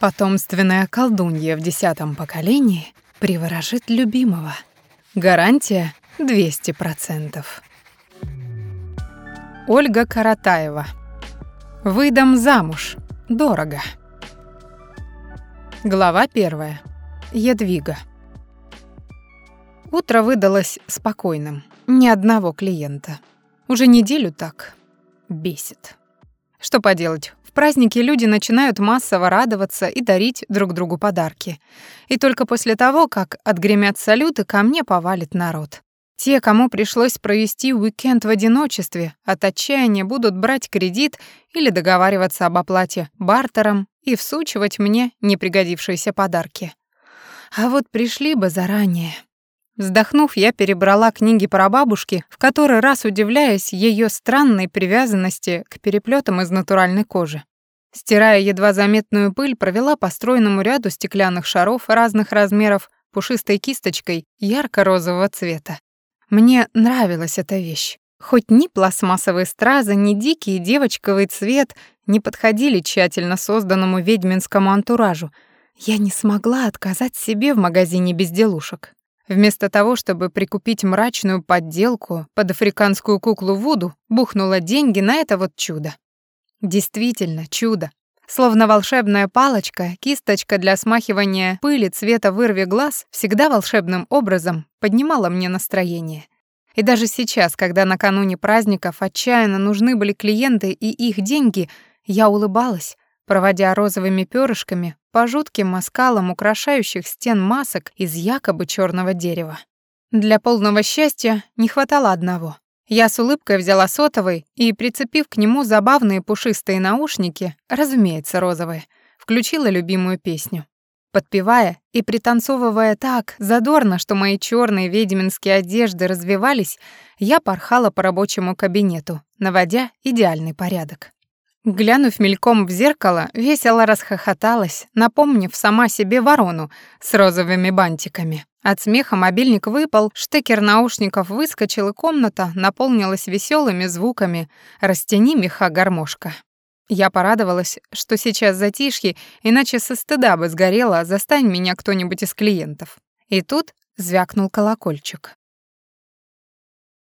Потомственная колдунья в десятом поколении приворожит любимого. Гарантия 200%. Ольга Каратаева. Выдам замуж. Дорого. Глава первая. Едвига. Утро выдалось спокойным. Ни одного клиента. Уже неделю так. Бесит. Что поделать, в праздники люди начинают массово радоваться и дарить друг другу подарки. И только после того, как отгремят салюты, ко мне повалит народ. Те, кому пришлось провести уикенд в одиночестве, от отчаяния будут брать кредит или договариваться об оплате бартером и всучивать мне непригодившиеся подарки. А вот пришли бы заранее. Вздохнув, я перебрала книги про бабушки, в который раз удивляясь ее странной привязанности к переплетам из натуральной кожи. Стирая едва заметную пыль, провела по стройному ряду стеклянных шаров разных размеров пушистой кисточкой ярко-розового цвета. Мне нравилась эта вещь. Хоть ни пластмассовые стразы, ни дикий девочковый цвет не подходили тщательно созданному ведьминскому антуражу, я не смогла отказать себе в магазине безделушек. Вместо того, чтобы прикупить мрачную подделку под африканскую куклу Вуду, бухнула деньги на это вот чудо. Действительно, чудо. Словно волшебная палочка, кисточка для смахивания пыли цвета вырви глаз всегда волшебным образом поднимала мне настроение. И даже сейчас, когда накануне праздников отчаянно нужны были клиенты и их деньги, я улыбалась, проводя розовыми перышками по жутким маскалам украшающих стен масок из якобы черного дерева. Для полного счастья не хватало одного. Я с улыбкой взяла сотовый и, прицепив к нему забавные пушистые наушники, разумеется, розовые, включила любимую песню. Подпевая и пританцовывая так задорно, что мои черные ведьминские одежды развивались, я порхала по рабочему кабинету, наводя идеальный порядок. Глянув мельком в зеркало, весело расхохоталась, напомнив сама себе ворону с розовыми бантиками. От смеха мобильник выпал, штекер наушников выскочил, и комната наполнилась веселыми звуками «Растяни меха гармошка». Я порадовалась, что сейчас затишье, иначе со стыда бы сгорела, застань меня кто-нибудь из клиентов. И тут звякнул колокольчик.